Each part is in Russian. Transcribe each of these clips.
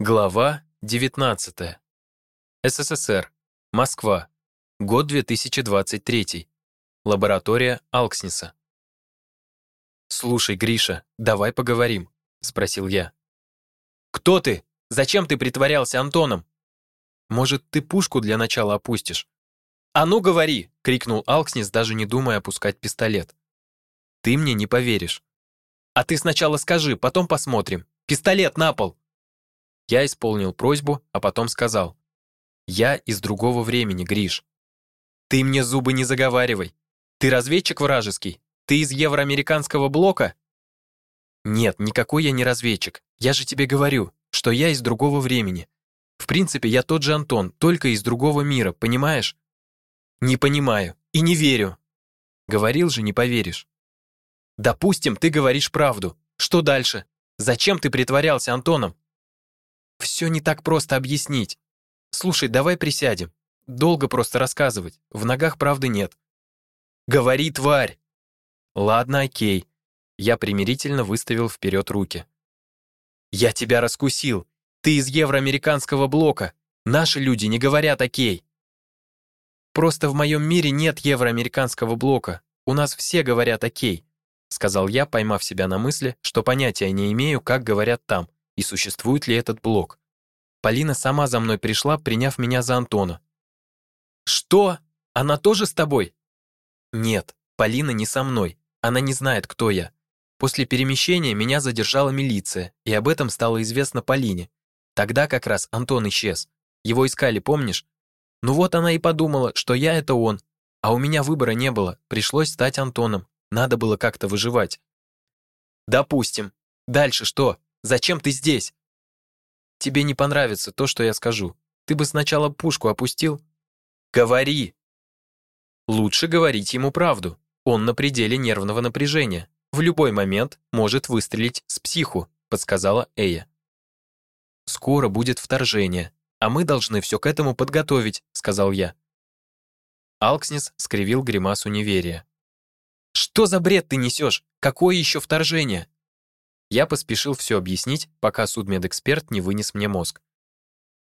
Глава 19. СССР. Москва. Год 2023. Лаборатория Алкснеса. «Слушай, Гриша, давай поговорим», — спросил я. «Кто ты? Зачем ты притворялся Антоном? Может, ты пушку для начала опустишь?» «А ну, говори!» — крикнул Алкснес, даже не думая опускать пистолет. «Ты мне не поверишь». «А ты сначала скажи, потом посмотрим. Пистолет на пол!» Я исполнил просьбу, а потом сказал. «Я из другого времени, Гриш. Ты мне зубы не заговаривай. Ты разведчик вражеский? Ты из евроамериканского блока?» «Нет, никакой я не разведчик. Я же тебе говорю, что я из другого времени. В принципе, я тот же Антон, только из другого мира, понимаешь?» «Не понимаю и не верю». Говорил же, не поверишь. «Допустим, ты говоришь правду. Что дальше? Зачем ты притворялся Антоном?» Все не так просто объяснить. Слушай, давай присядем. Долго просто рассказывать. В ногах правды нет. Говори, тварь. Ладно, окей. Я примирительно выставил вперед руки. Я тебя раскусил. Ты из евроамериканского блока. Наши люди не говорят окей. Просто в моем мире нет евроамериканского блока. У нас все говорят окей, сказал я, поймав себя на мысли, что понятия не имею, как говорят там и существует ли этот блок. Полина сама за мной пришла, приняв меня за Антона. «Что? Она тоже с тобой?» «Нет, Полина не со мной. Она не знает, кто я. После перемещения меня задержала милиция, и об этом стало известно Полине. Тогда как раз Антон исчез. Его искали, помнишь? Ну вот она и подумала, что я это он. А у меня выбора не было, пришлось стать Антоном. Надо было как-то выживать. Допустим. Дальше что? Зачем ты здесь? Тебе не понравится то, что я скажу. Ты бы сначала пушку опустил. Говори. Лучше говорить ему правду. Он на пределе нервного напряжения. В любой момент может выстрелить с психу, подсказала Эя. Скоро будет вторжение, а мы должны все к этому подготовить, сказал я. Алкснис скривил гримасу неверия. Что за бред ты несешь? Какое еще вторжение? Я поспешил все объяснить, пока судмедэксперт не вынес мне мозг.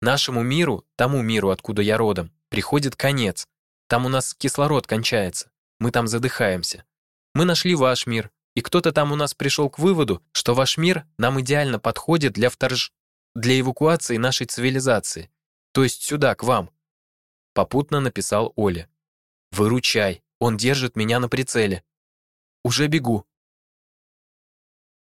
Нашему миру, тому миру, откуда я родом, приходит конец. Там у нас кислород кончается. Мы там задыхаемся. Мы нашли ваш мир, и кто-то там у нас пришел к выводу, что ваш мир нам идеально подходит для вторж... для эвакуации нашей цивилизации. То есть сюда, к вам. Попутно написал Оля. Выручай, он держит меня на прицеле. Уже бегу.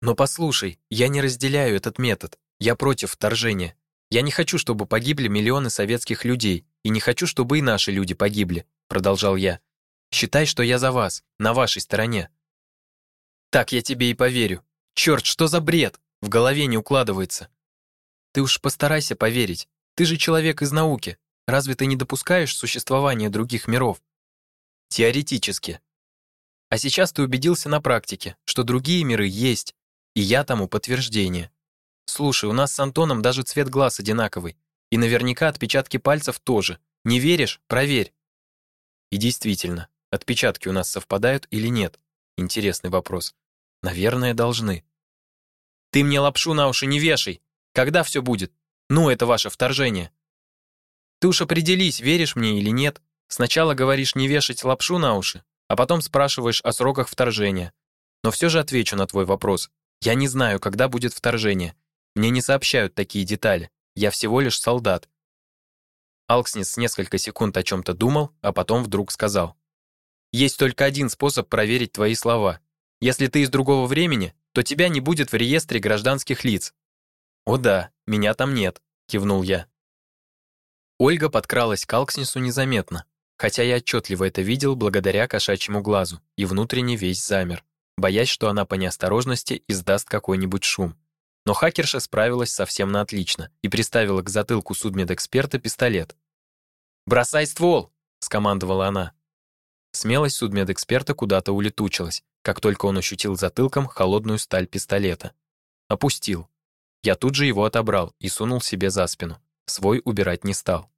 Но послушай, я не разделяю этот метод. Я против вторжения. Я не хочу, чтобы погибли миллионы советских людей, и не хочу, чтобы и наши люди погибли, продолжал я. Считай, что я за вас, на вашей стороне. Так я тебе и поверю. Черт, что за бред? В голове не укладывается. Ты уж постарайся поверить. Ты же человек из науки. Разве ты не допускаешь существования других миров? Теоретически. А сейчас ты убедился на практике, что другие миры есть, и я тому подтверждение. Слушай, у нас с Антоном даже цвет глаз одинаковый. И наверняка отпечатки пальцев тоже. Не веришь? Проверь. И действительно, отпечатки у нас совпадают или нет? Интересный вопрос. Наверное, должны. Ты мне лапшу на уши не вешай. Когда все будет? Ну, это ваше вторжение. Ты уж определись, веришь мне или нет. Сначала говоришь не вешать лапшу на уши, а потом спрашиваешь о сроках вторжения. Но все же отвечу на твой вопрос. Я не знаю, когда будет вторжение. Мне не сообщают такие детали. Я всего лишь солдат. Алкснис несколько секунд о чем-то думал, а потом вдруг сказал. Есть только один способ проверить твои слова. Если ты из другого времени, то тебя не будет в реестре гражданских лиц. О да, меня там нет, кивнул я. Ольга подкралась к Алкснису незаметно, хотя я отчетливо это видел благодаря кошачьему глазу, и внутренне весь замер боясь, что она по неосторожности издаст какой-нибудь шум. Но хакерша справилась совсем на отлично и приставила к затылку судмедэксперта пистолет. «Бросай ствол!» — скомандовала она. Смелость судмедэксперта куда-то улетучилась, как только он ощутил затылком холодную сталь пистолета. Опустил. Я тут же его отобрал и сунул себе за спину. Свой убирать не стал.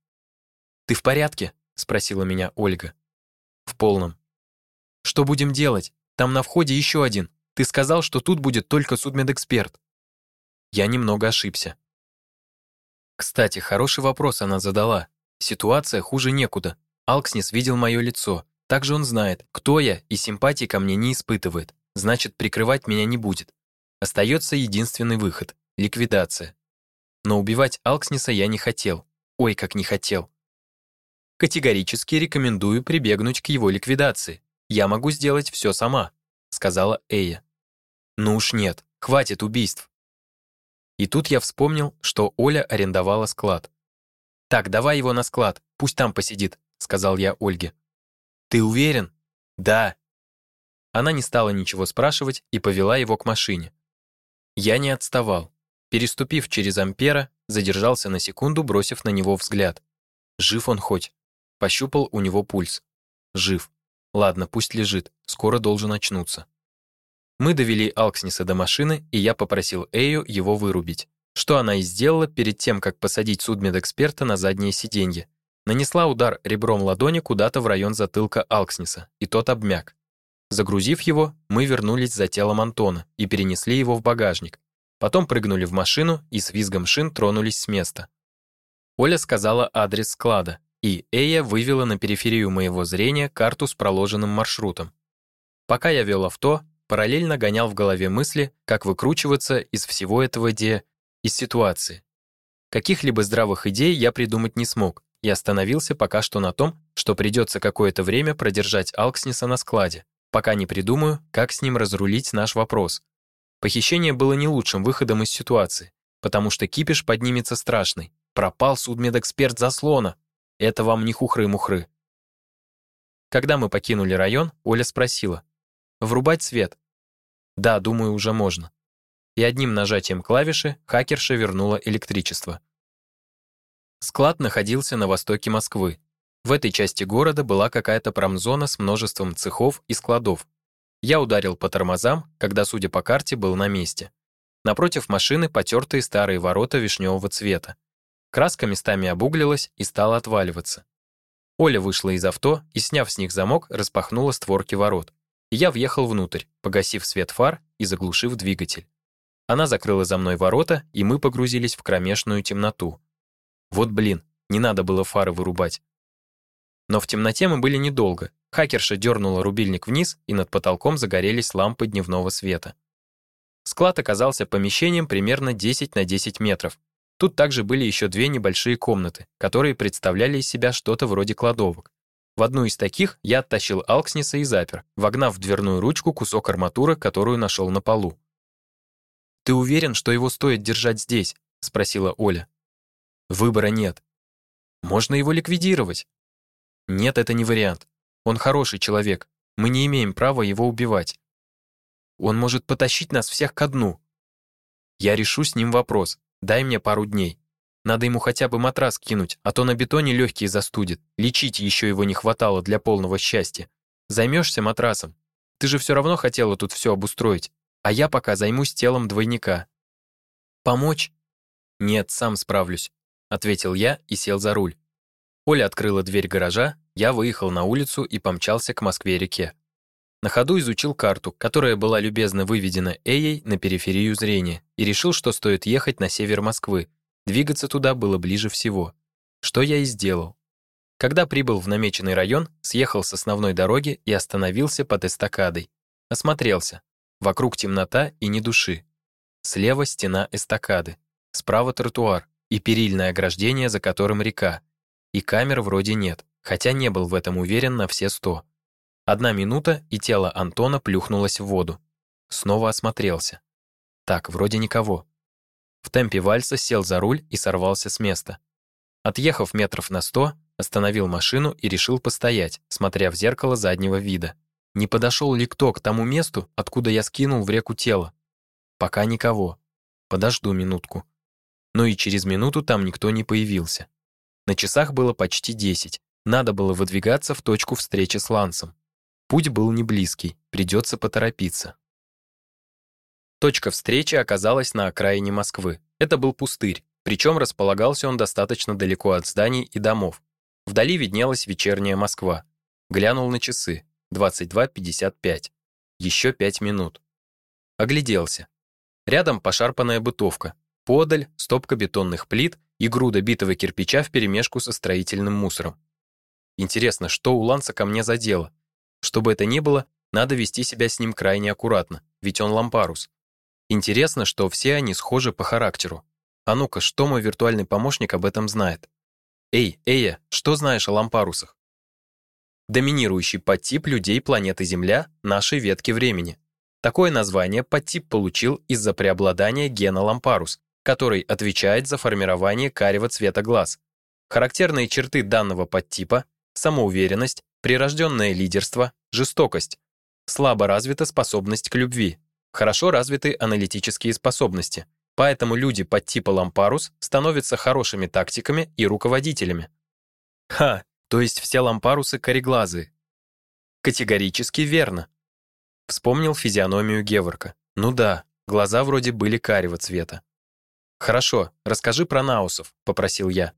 «Ты в порядке?» — спросила меня Ольга. «В полном». «Что будем делать?» Там на входе еще один. Ты сказал, что тут будет только судмедэксперт. Я немного ошибся. Кстати, хороший вопрос она задала. Ситуация хуже некуда. Алкснис видел мое лицо. Также он знает, кто я и симпатии ко мне не испытывает. Значит, прикрывать меня не будет. Остается единственный выход — ликвидация. Но убивать Алкснеса я не хотел. Ой, как не хотел. Категорически рекомендую прибегнуть к его ликвидации. Я могу сделать все сама, сказала Эя. Ну уж нет, хватит убийств. И тут я вспомнил, что Оля арендовала склад. Так, давай его на склад, пусть там посидит, сказал я Ольге. Ты уверен? Да. Она не стала ничего спрашивать и повела его к машине. Я не отставал. Переступив через Ампера, задержался на секунду, бросив на него взгляд. Жив он хоть? Пощупал у него пульс. Жив. Ладно, пусть лежит, скоро должен очнуться. Мы довели Алкснеса до машины, и я попросил Эю его вырубить. Что она и сделала перед тем, как посадить судмедэксперта на заднее сиденье. Нанесла удар ребром ладони куда-то в район затылка Алкснеса, и тот обмяк. Загрузив его, мы вернулись за телом Антона и перенесли его в багажник. Потом прыгнули в машину и с визгом шин тронулись с места. Оля сказала адрес склада, и Эя вывела на периферию моего зрения карту с проложенным маршрутом. Пока я вел авто, параллельно гонял в голове мысли, как выкручиваться из всего этого де... из ситуации. Каких-либо здравых идей я придумать не смог и остановился пока что на том, что придется какое-то время продержать Алкснеса на складе, пока не придумаю, как с ним разрулить наш вопрос. Похищение было не лучшим выходом из ситуации, потому что кипиш поднимется страшный. Пропал судмедэксперт заслона. Это вам не хухры-мухры. Когда мы покинули район, Оля спросила. «Врубать свет?» «Да, думаю, уже можно». И одним нажатием клавиши хакерша вернула электричество. Склад находился на востоке Москвы. В этой части города была какая-то промзона с множеством цехов и складов. Я ударил по тормозам, когда, судя по карте, был на месте. Напротив машины потертые старые ворота вишневого цвета. Краска местами обуглилась и стала отваливаться. Оля вышла из авто и, сняв с них замок, распахнула створки ворот. Я въехал внутрь, погасив свет фар и заглушив двигатель. Она закрыла за мной ворота, и мы погрузились в кромешную темноту. Вот блин, не надо было фары вырубать. Но в темноте мы были недолго. Хакерша дернула рубильник вниз, и над потолком загорелись лампы дневного света. Склад оказался помещением примерно 10 на 10 метров, Тут также были еще две небольшие комнаты, которые представляли из себя что-то вроде кладовок. В одну из таких я оттащил Алкснеса и запер, вогнав в дверную ручку кусок арматуры, которую нашел на полу. «Ты уверен, что его стоит держать здесь?» — спросила Оля. «Выбора нет. Можно его ликвидировать?» «Нет, это не вариант. Он хороший человек. Мы не имеем права его убивать. Он может потащить нас всех ко дну. Я решу с ним вопрос. Дай мне пару дней. Надо ему хотя бы матрас кинуть, а то на бетоне легкие застудит. Лечить еще его не хватало для полного счастья. Займешься матрасом. Ты же все равно хотела тут все обустроить. А я пока займусь телом двойника. Помочь? Нет, сам справлюсь, ответил я и сел за руль. Оля открыла дверь гаража, я выехал на улицу и помчался к Москве-реке. На ходу изучил карту, которая была любезно выведена Эей на периферию зрения, и решил, что стоит ехать на север Москвы. Двигаться туда было ближе всего. Что я и сделал. Когда прибыл в намеченный район, съехал с основной дороги и остановился под эстакадой. Осмотрелся. Вокруг темнота и ни души. Слева стена эстакады, справа тротуар и перильное ограждение, за которым река. И камер вроде нет, хотя не был в этом уверен на все сто. Одна минута, и тело Антона плюхнулось в воду. Снова осмотрелся. Так, вроде никого. В темпе вальса сел за руль и сорвался с места. Отъехав метров на сто, остановил машину и решил постоять, смотря в зеркало заднего вида. Не подошел ли кто к тому месту, откуда я скинул в реку тело? Пока никого. Подожду минутку. Но и через минуту там никто не появился. На часах было почти десять. Надо было выдвигаться в точку встречи с Лансом. Путь был не близкий, придется поторопиться. Точка встречи оказалась на окраине Москвы. Это был пустырь, причем располагался он достаточно далеко от зданий и домов. Вдали виднелась вечерняя Москва. Глянул на часы. 22.55. Еще пять минут. Огляделся. Рядом пошарпанная бытовка. Подаль стопка бетонных плит и груда битого кирпича вперемешку со строительным мусором. Интересно, что у Ланса ко мне за дело? Чтобы это не было, надо вести себя с ним крайне аккуратно, ведь он лампарус. Интересно, что все они схожи по характеру. А ну-ка, что мой виртуальный помощник об этом знает? Эй, Эя, что знаешь о лампарусах? Доминирующий подтип людей планеты Земля нашей ветки времени. Такое название подтип получил из-за преобладания гена лампарус, который отвечает за формирование карего цвета глаз. Характерные черты данного подтипа – самоуверенность, прирожденное лидерство, жестокость. Слабо развита способность к любви. Хорошо развиты аналитические способности. Поэтому люди подтипа лампарус становятся хорошими тактиками и руководителями. Ха, то есть все лампарусы кореглазые. Категорически верно. Вспомнил физиономию Геворка. Ну да, глаза вроде были карего цвета. «Хорошо, расскажи про наусов», — попросил я.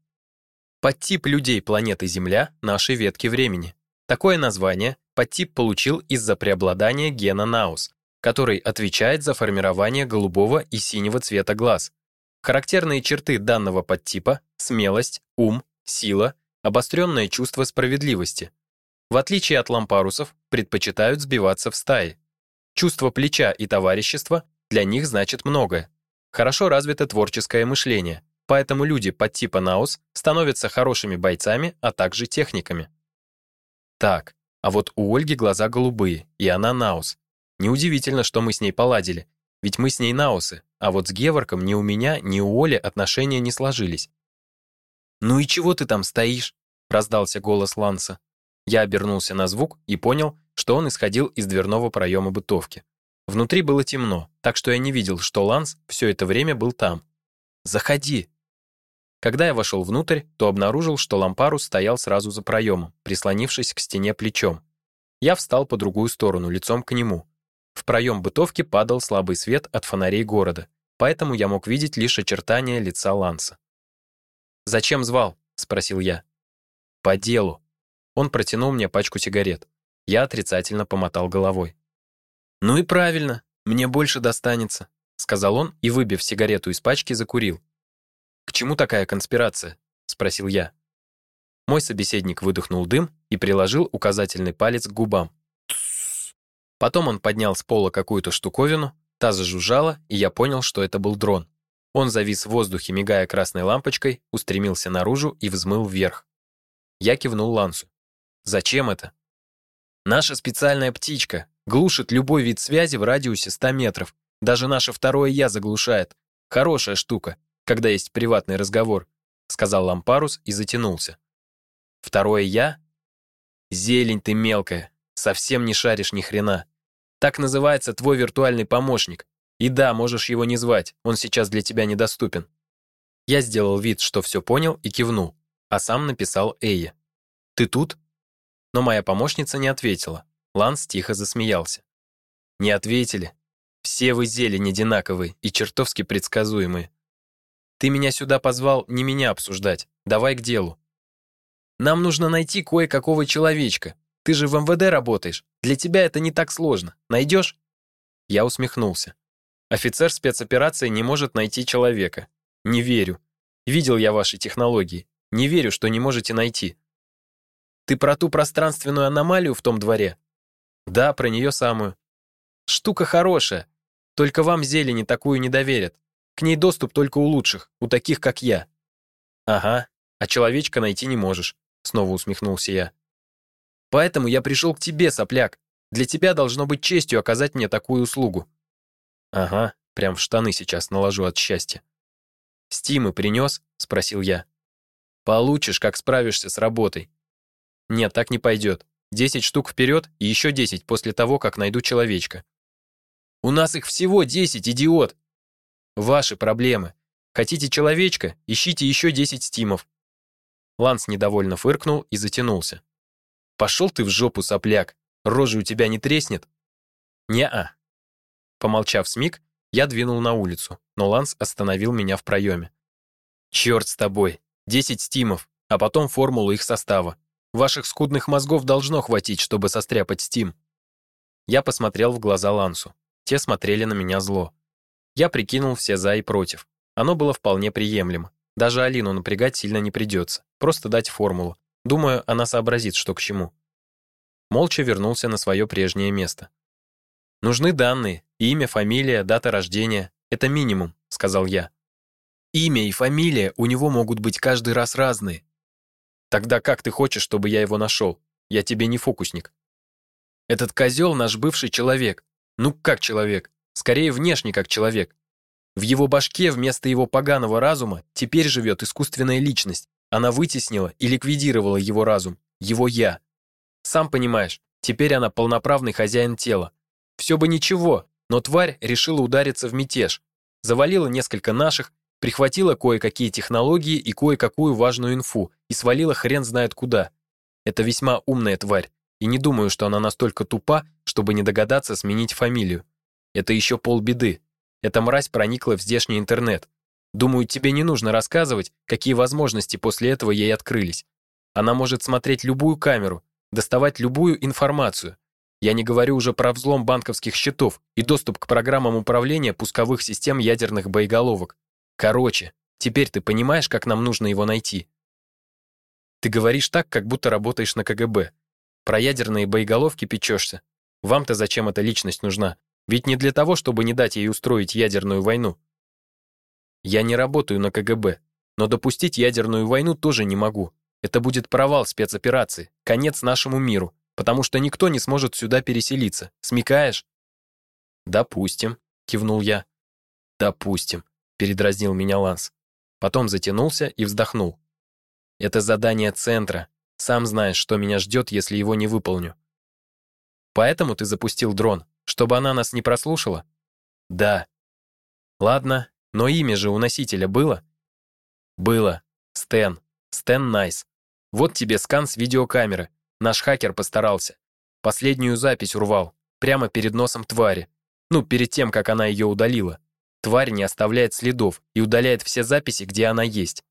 Подтип людей планеты Земля нашей ветки времени. Такое название подтип получил из-за преобладания гена наус, который отвечает за формирование голубого и синего цвета глаз. Характерные черты данного подтипа — смелость, ум, сила, обостренное чувство справедливости. В отличие от лампарусов, предпочитают сбиваться в стаи. Чувство плеча и товарищества для них значит многое. Хорошо развито творческое мышление, поэтому люди подтипа Наус становятся хорошими бойцами, а также техниками. Так, а вот у Ольги глаза голубые, и она Наус. Неудивительно, что мы с ней поладили, ведь мы с ней Наусы, а вот с Геворком ни у меня, ни у Оли отношения не сложились. «Ну и чего ты там стоишь?» — раздался голос Ланса. Я обернулся на звук и понял, что он исходил из дверного проема бытовки. Внутри было темно, так что я не видел, что Ланс все это время был там. «Заходи!» Когда я вошел внутрь, то обнаружил, что Лампарус стоял сразу за проемом, прислонившись к стене плечом. Я встал по другую сторону, лицом к нему. В проем бытовки падал слабый свет от фонарей города, поэтому я мог видеть лишь очертания лица Ланса. «Зачем звал?» — спросил я. «По делу». Он протянул мне пачку сигарет. Я отрицательно помотал головой. «Ну и правильно, мне больше достанется», — сказал он и, выбив сигарету из пачки, закурил. «К чему такая конспирация?» — спросил я. Мой собеседник выдохнул дым и приложил указательный палец к губам. Потом он поднял с пола какую-то штуковину, та зажужжала, и я понял, что это был дрон. Он завис в воздухе, мигая красной лампочкой, устремился наружу и взмыл вверх. Я кивнул Лансу. «Зачем это?» «Наша специальная птичка, Глушит любой вид связи в радиусе 100 метров. Даже наше второе «я» заглушает. Хорошая штука, когда есть приватный разговор», сказал Лампарус и затянулся. «Второе «я»? Зелень ты мелкая, совсем не шаришь ни хрена. Так называется твой виртуальный помощник. И да, можешь его не звать, он сейчас для тебя недоступен». Я сделал вид, что все понял и кивнул, а сам написал Эйе. «Ты тут?» Но моя помощница не ответила. Ланс тихо засмеялся. «Не ответили. Все вы зелень одинаковые и чертовски предсказуемые. Ты меня сюда позвал не меня обсуждать. Давай к делу. Нам нужно найти кое-какого человечка. Ты же в МВД работаешь. Для тебя это не так сложно. Найдешь?» Я усмехнулся. Офицер спецоперации не может найти человека. Не верю. Видел я ваши технологии. Не верю, что не можете найти. Ты про ту пространственную аномалию в том дворе? Да, про нее самую. Штука хорошая. Только вам зелени такую не доверят. К ней доступ только у лучших, у таких, как я. Ага, а человечка найти не можешь, снова усмехнулся я. Поэтому я пришел к тебе, сопляк. Для тебя должно быть честью оказать мне такую услугу. Ага, прям в штаны сейчас наложу от счастья. «Стимы принес?» — спросил я. «Получишь, как справишься с работой». «Нет, так не пойдет. Десять штук вперед и еще десять после того, как найду человечка. У нас их всего десять, идиот. Ваши проблемы. Хотите человечка, ищите еще десять стимов. Ланс недовольно фыркнул и затянулся. Пошел ты в жопу, сопляк. Рожа у тебя не треснет? Не-а. Помолчав смиг, я двинул на улицу, но Ланс остановил меня в проеме. Черт с тобой. Десять стимов, а потом формулу их состава. Ваших скудных мозгов должно хватить, чтобы состряпать Стим. Я посмотрел в глаза Лансу. Те смотрели на меня зло. Я прикинул все за и против. Оно было вполне приемлемо. Даже Алину напрягать сильно не придется. Просто дать формулу. Думаю, она сообразит, что к чему. Молча вернулся на свое прежнее место. Нужны данные: имя, фамилия, дата рождения. Это минимум, сказал я. Имя и фамилия у него могут быть каждый раз разные. Тогда как ты хочешь, чтобы я его нашел? Я тебе не фокусник. Этот козел наш бывший человек. Ну как человек? Скорее внешне как человек. В его башке вместо его поганого разума теперь живет искусственная личность. Она вытеснила и ликвидировала его разум, его «я». Сам понимаешь, теперь она полноправный хозяин тела. Все бы ничего, но тварь решила удариться в мятеж. Завалила несколько наших, прихватила кое-какие технологии и кое-какую важную инфу и свалила хрен знает куда. Это весьма умная тварь, и не думаю, что она настолько тупа, чтобы не догадаться сменить фамилию. Это еще полбеды. Эта мразь проникла в здешний интернет. Думаю, тебе не нужно рассказывать, какие возможности после этого ей открылись. Она может смотреть любую камеру, доставать любую информацию. Я не говорю уже про взлом банковских счетов и доступ к программам управления пусковых систем ядерных боеголовок. Короче, теперь ты понимаешь, как нам нужно его найти. Ты говоришь так, как будто работаешь на КГБ. Про ядерные боеголовки печешься. Вам-то зачем эта личность нужна? Ведь не для того, чтобы не дать ей устроить ядерную войну. Я не работаю на КГБ, но допустить ядерную войну тоже не могу. Это будет провал спецоперации, конец нашему миру, потому что никто не сможет сюда переселиться. Смекаешь? Допустим, кивнул я. Допустим, передразнил меня Ланс. Потом затянулся и вздохнул. Это задание центра. Сам знаешь, что меня ждет, если его не выполню. Поэтому ты запустил дрон, чтобы она нас не прослушала? Да. Ладно, но имя же у носителя было? Было. Стэн. Стэн Найс. Вот тебе скан с видеокамеры. Наш хакер постарался. Последнюю запись урвал. Прямо перед носом твари. Ну, перед тем, как она ее удалила. Тварь не оставляет следов и удаляет все записи, где она есть.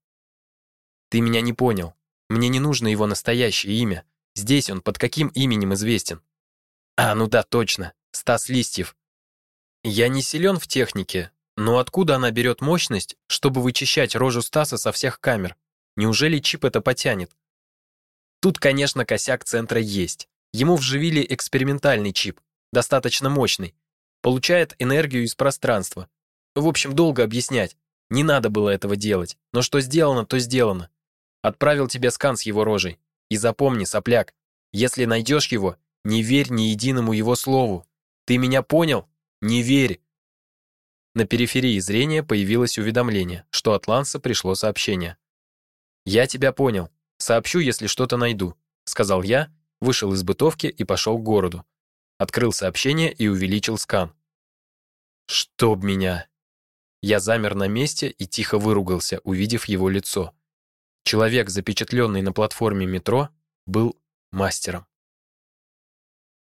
Ты меня не понял. Мне не нужно его настоящее имя. Здесь он под каким именем известен? А, ну да, точно. Стас Листьев. Я не силен в технике, но откуда она берет мощность, чтобы вычищать рожу Стаса со всех камер? Неужели чип это потянет? Тут, конечно, косяк центра есть. Ему вживили экспериментальный чип, достаточно мощный. Получает энергию из пространства. В общем, долго объяснять. Не надо было этого делать. Но что сделано, то сделано. Отправил тебе скан с его рожей. И запомни, сопляк, если найдешь его, не верь ни единому его слову. Ты меня понял? Не верь. На периферии зрения появилось уведомление, что от Ланса пришло сообщение. «Я тебя понял. Сообщу, если что-то найду», — сказал я, вышел из бытовки и пошел к городу. Открыл сообщение и увеличил скан. «Чтоб меня!» Я замер на месте и тихо выругался, увидев его лицо. Человек, запечатленный на платформе метро, был мастером.